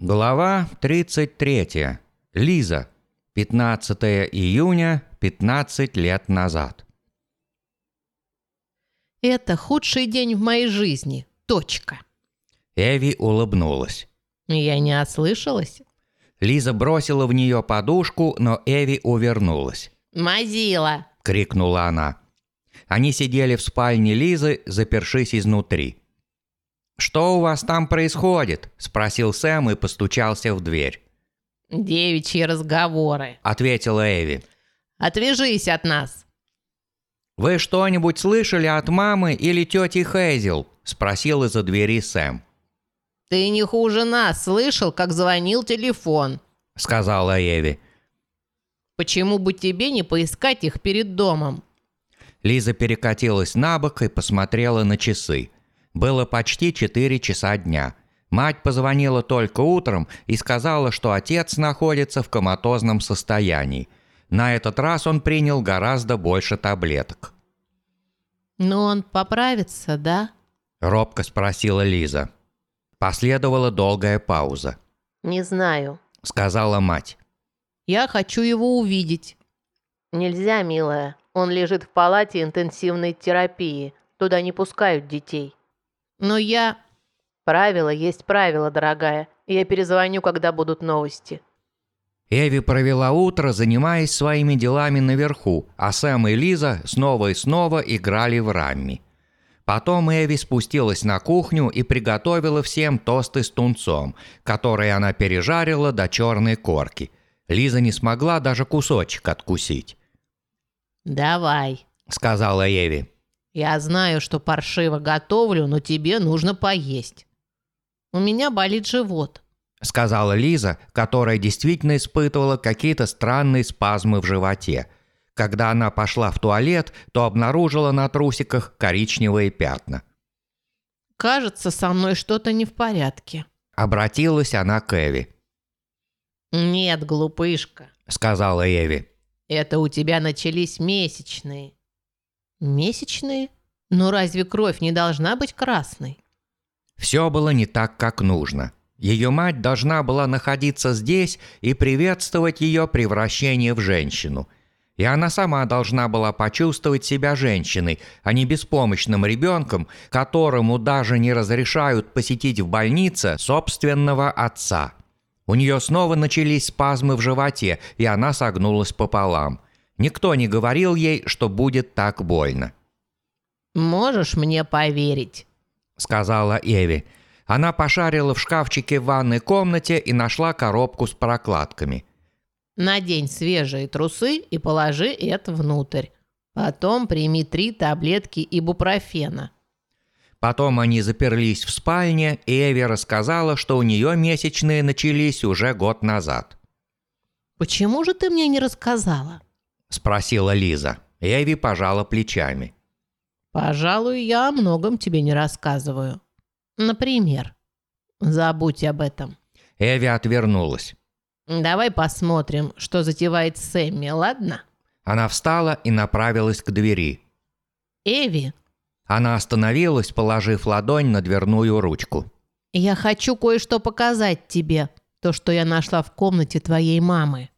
Глава 33. Лиза. 15 июня, 15 лет назад. Это худший день в моей жизни. Точка. Эви улыбнулась. Я не ослышалась? Лиза бросила в нее подушку, но Эви увернулась. Мазила. – крикнула она. Они сидели в спальне Лизы, запершись изнутри. «Что у вас там происходит?» – спросил Сэм и постучался в дверь. Девичьи разговоры. Ответила Эви. Отвяжись от нас. «Вы что-нибудь слышали от мамы или тети Хейзел?» – спросил из-за двери Сэм. Ты не хуже нас слышал, как звонил телефон. – сказала Эви. Почему бы тебе не поискать их перед домом? Лиза перекатилась на бок и посмотрела на часы. Было почти 4 часа дня. Мать позвонила только утром и сказала, что отец находится в коматозном состоянии. На этот раз он принял гораздо больше таблеток. «Но он поправится, да?» – робко спросила Лиза. Последовала долгая пауза. «Не знаю», – сказала мать. «Я хочу его увидеть». «Нельзя, милая. Он лежит в палате интенсивной терапии. Туда не пускают детей». «Но я...» «Правило есть правило, дорогая. Я перезвоню, когда будут новости». Эви провела утро, занимаясь своими делами наверху, а Сэм и Лиза снова и снова играли в рамми. Потом Эви спустилась на кухню и приготовила всем тосты с тунцом, которые она пережарила до черной корки. Лиза не смогла даже кусочек откусить. «Давай», — сказала Эви. «Я знаю, что паршиво готовлю, но тебе нужно поесть. У меня болит живот». — сказала Лиза, которая действительно испытывала какие-то странные спазмы в животе. Когда она пошла в туалет, то обнаружила на трусиках коричневые пятна. «Кажется, со мной что-то не в порядке», — обратилась она к Эви. «Нет, глупышка», — сказала Эви. «Это у тебя начались месячные». «Месячные? Но разве кровь не должна быть красной?» Все было не так, как нужно. Ее мать должна была находиться здесь и приветствовать ее превращение в женщину. И она сама должна была почувствовать себя женщиной, а не беспомощным ребенком, которому даже не разрешают посетить в больнице собственного отца. У нее снова начались спазмы в животе, и она согнулась пополам. Никто не говорил ей, что будет так больно. «Можешь мне поверить?» – сказала Эви – она пошарила в шкафчике в ванной комнате и нашла коробку с прокладками. «Надень свежие трусы и положи это внутрь. Потом прими три таблетки ибупрофена». Потом они заперлись в спальне, и Эви рассказала, что у нее месячные начались уже год назад. «Почему же ты мне не рассказала?» – спросила Лиза. Эви пожала плечами. «Пожалуй, я о многом тебе не рассказываю. Например. Забудь об этом. Эви отвернулась. Давай посмотрим, что затевает Сэмми, ладно? Она встала и направилась к двери. Эви. Она остановилась, положив ладонь на дверную ручку. Я хочу кое-что показать тебе. То, что я нашла в комнате твоей мамы.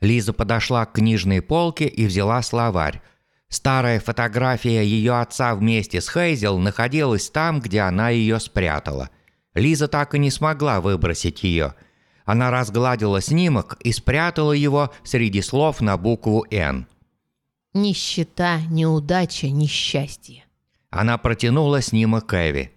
Лиза подошла к книжной полке и взяла словарь. Старая фотография ее отца вместе с Хейзел находилась там, где она ее спрятала. Лиза так и не смогла выбросить ее. Она разгладила снимок и спрятала его среди слов на букву «Н». «Нищета, неудача, несчастье». Она протянула снимок Эви.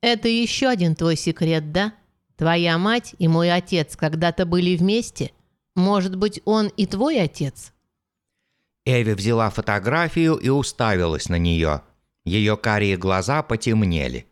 «Это еще один твой секрет, да? Твоя мать и мой отец когда-то были вместе? Может быть, он и твой отец?» Эви взяла фотографию и уставилась на нее. Ее карие глаза потемнели.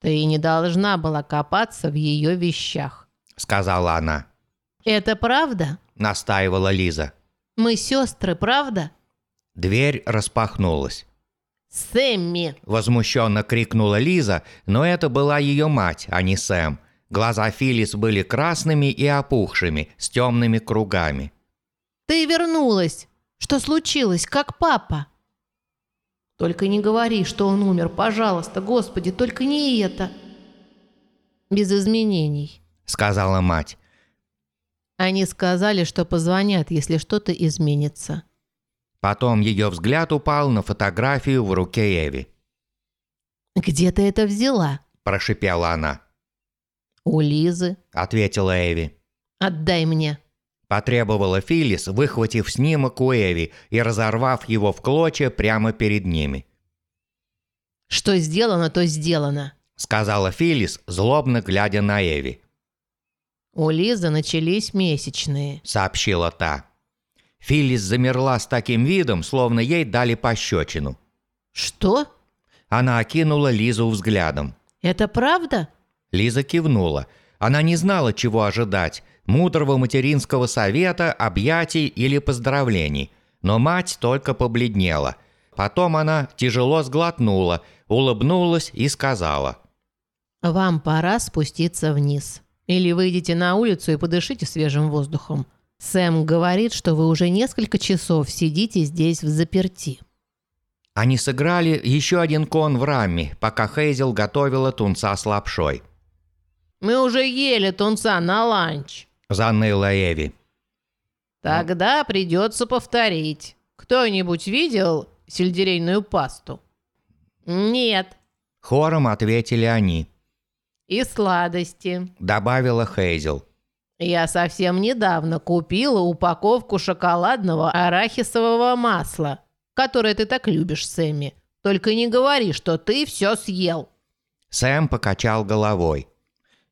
«Ты не должна была копаться в ее вещах», — сказала она. «Это правда?» — настаивала Лиза. «Мы сестры, правда?» Дверь распахнулась. «Сэмми!» – возмущенно крикнула Лиза, но это была ее мать, а не Сэм. Глаза Филис были красными и опухшими, с темными кругами. «Ты вернулась!» Что случилось? Как папа?» «Только не говори, что он умер, пожалуйста, Господи, только не это!» «Без изменений», — сказала мать. Они сказали, что позвонят, если что-то изменится. Потом ее взгляд упал на фотографию в руке Эви. «Где ты это взяла?» – прошипела она. «У Лизы. Ответила Эви. Отдай мне». Потребовала Филлис, выхватив снимок у Эви и разорвав его в клочья прямо перед ними. «Что сделано, то сделано». Сказала Филлис, злобно глядя на Эви. У Лизы начались месячные. Сообщила та. Филлис замерла с таким видом, словно ей дали пощечину. «Что? Она окинула Лизу взглядом. Это правда?» Лиза кивнула. Она не знала, чего ожидать. Мудрого материнского совета, объятий или поздравлений. Но мать только побледнела. Потом она тяжело сглотнула, улыбнулась и сказала. «Вам пора спуститься вниз. Или выйдите на улицу и подышите свежим воздухом. Сэм говорит, что вы уже несколько часов сидите здесь в заперти». Они сыграли еще один кон в раме, пока Хейзел готовила тунца с лапшой. «Мы уже ели тунца на ланч». Заныла Эви. «Тогда придется повторить. Кто-нибудь видел сельдерейную пасту?» «Нет». Хором ответили они. «И сладости». Добавила Хейзел. «Я совсем недавно купила упаковку шоколадного арахисового масла, которое ты так любишь, Сэмми. Только не говори, что ты все съел». Сэм покачал головой.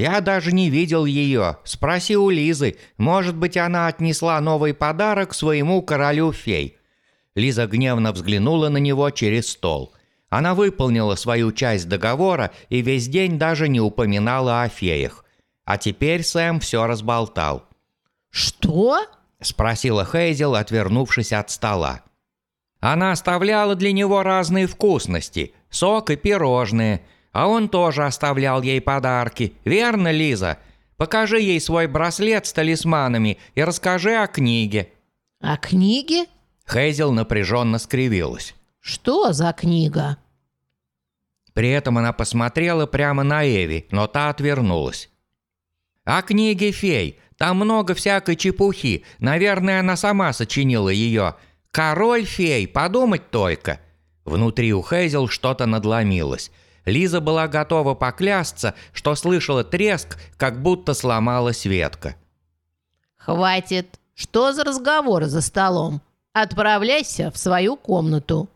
«Я даже не видел ее. Спроси у Лизы. Может быть, она отнесла новый подарок своему королю фей». Лиза гневно взглянула на него через стол. Она выполнила свою часть договора и весь день даже не упоминала о феях. А теперь Сэм все разболтал. «Что?» – спросила Хейзел, отвернувшись от стола. Она оставляла для него разные вкусности, сок и пирожные, а он тоже оставлял ей подарки, верно, Лиза? Покажи ей свой браслет с талисманами и расскажи о книге». «О книге? Хейзел напряженно скривилась. Что за книга?» При этом она посмотрела прямо на Эви, но та отвернулась. «О книге фей. Там много всякой чепухи. Наверное, она сама сочинила ее. Король фей, подумать только!» Внутри у Хейзел что-то надломилось. Лиза была готова поклясться, что слышала треск, как будто сломалась ветка. «Хватит. Что за разговоры за столом? Отправляйся в свою комнату».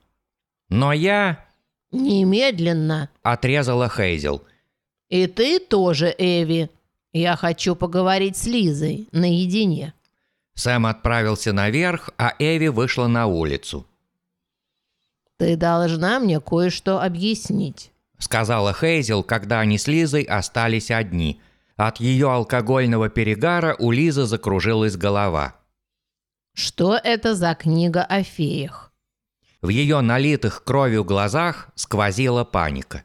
«Но я...» «Немедленно. Отрезала Хейзел. И ты тоже, Эви. Я хочу поговорить с Лизой наедине». Сэм отправился наверх, а Эви вышла на улицу. «Ты должна мне кое-что объяснить». Сказала Хейзел, когда они с Лизой остались одни. От ее алкогольного перегара у Лизы закружилась голова. «Что это за книга о феях?» В ее налитых кровью глазах сквозила паника.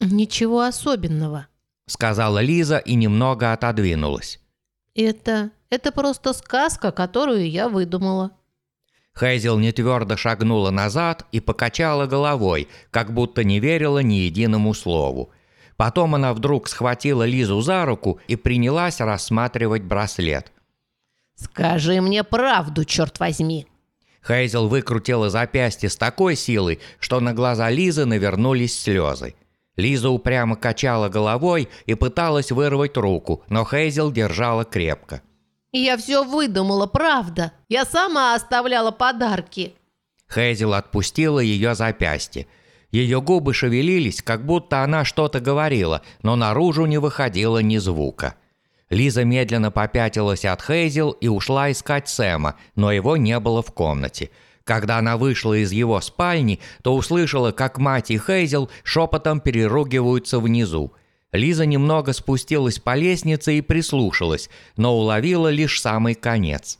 «Ничего особенного. Сказала Лиза и немного отодвинулась. Это... это просто сказка, которую я выдумала». Хейзел нетвердо шагнула назад и покачала головой, как будто не верила ни единому слову. Потом она вдруг схватила Лизу за руку и принялась рассматривать браслет. «Скажи мне правду, черт возьми!» Хейзел выкрутила запястье с такой силой, что на глаза Лизы навернулись слезы. Лиза упрямо качала головой и пыталась вырвать руку, но Хейзел держала крепко. «Я все выдумала, правда. Я сама оставляла подарки». Хейзел отпустила ее запястье. Ее губы шевелились, как будто она что-то говорила, но наружу не выходило ни звука. Лиза медленно попятилась от Хейзел и ушла искать Сэма, но его не было в комнате. Когда она вышла из его спальни, то услышала, как мать и Хейзел шепотом переругиваются внизу. Лиза немного спустилась по лестнице и прислушалась, но уловила лишь самый конец.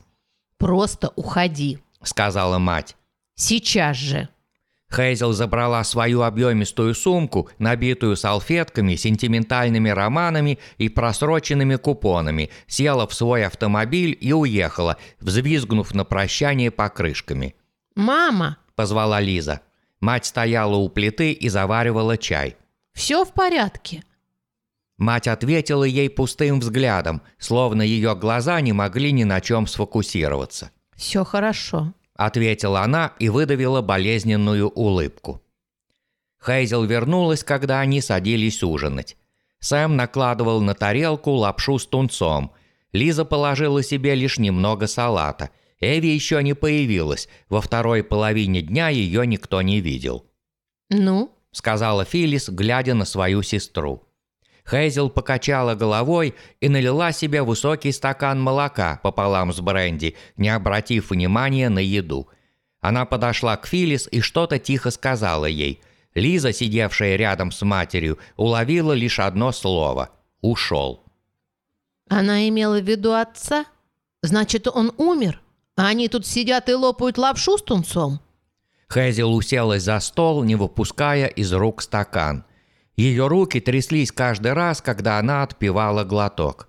«Просто уходи», — сказала мать. «Сейчас же». Хейзел забрала свою объемистую сумку, набитую салфетками, сентиментальными романами и просроченными купонами, села в свой автомобиль и уехала, взвизгнув на прощание покрышками. «Мама!» – позвала Лиза. Мать стояла у плиты и заваривала чай. «Все в порядке?» Мать ответила ей пустым взглядом, словно ее глаза не могли ни на чем сфокусироваться. «Все хорошо», – ответила она и выдавила болезненную улыбку. Хейзел вернулась, когда они садились ужинать. Сэм накладывал на тарелку лапшу с тунцом. Лиза положила себе лишь немного салата. Эви еще не появилась, во второй половине дня ее никто не видел. «Ну?» – сказала Филлис, глядя на свою сестру. Хейзел покачала головой и налила себе высокий стакан молока пополам с бренди, не обратив внимания на еду. Она подошла к Филлис и что-то тихо сказала ей. Лиза, сидевшая рядом с матерью, уловила лишь одно слово – «ушел». Она имела в виду отца? Значит, он умер? А они тут сидят и лопают лапшу с тунцом? Хейзел уселась за стол, не выпуская из рук стакан. Ее руки тряслись каждый раз, когда она отпивала глоток.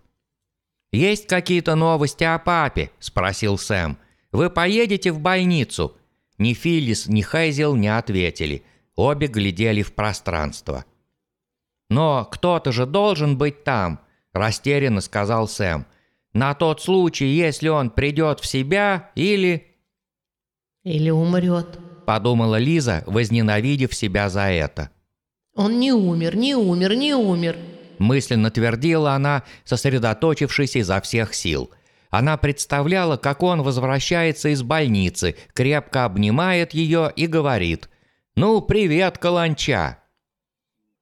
«Есть какие-то новости о папе?» – спросил Сэм. «Вы поедете в больницу?» Ни Филлис, ни Хейзел не ответили. Обе глядели в пространство. «Но кто-то же должен быть там», – растерянно сказал Сэм. «На тот случай, если он придет в себя или...» «Или умрет», – подумала Лиза, возненавидев себя за это. Он не умер, не умер, не умер. Мысленно твердила она, сосредоточившись изо всех сил. Она представляла, как он возвращается из больницы, крепко обнимает ее и говорит «Ну, привет, каланча!»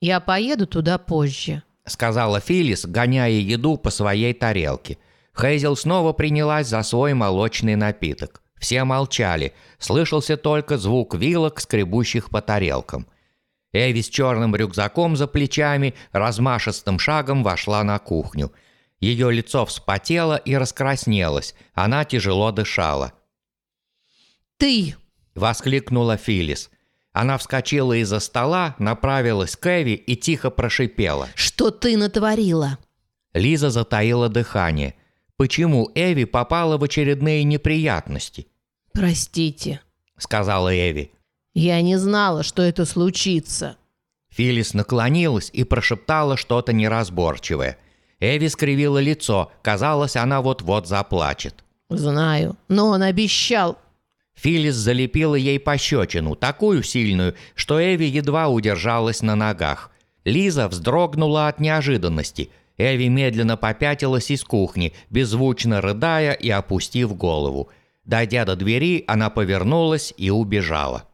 «Я поеду туда позже», — сказала Филлис, гоняя еду по своей тарелке. Хейзел снова принялась за свой молочный напиток. Все молчали, слышался только звук вилок, скребущих по тарелкам. Эви с черным рюкзаком за плечами размашистым шагом вошла на кухню. Ее лицо вспотело и раскраснелось, она тяжело дышала. «Ты!» – воскликнула Филлис. Она вскочила из-за стола, направилась к Эви и тихо прошипела. «Что ты натворила?» Лиза затаила дыхание. Почему Эви попала в очередные неприятности? «Простите», – сказала Эви. «Я не знала, что это случится». Филис наклонилась и прошептала что-то неразборчивое. Эви скривила лицо, казалось, она вот-вот заплачет. «Знаю, но он обещал...» Филис залепила ей пощечину, такую сильную, что Эви едва удержалась на ногах. Лиза вздрогнула от неожиданности. Эви медленно попятилась из кухни, беззвучно рыдая и опустив голову. Дойдя до двери, она повернулась и убежала.